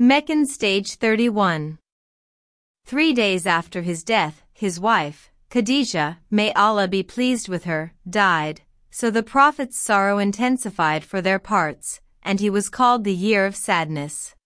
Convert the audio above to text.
Meccan Stage 31 Three days after his death, his wife, Khadijah, may Allah be pleased with her, died, so the Prophet's sorrow intensified for their parts, and he was called the year of sadness.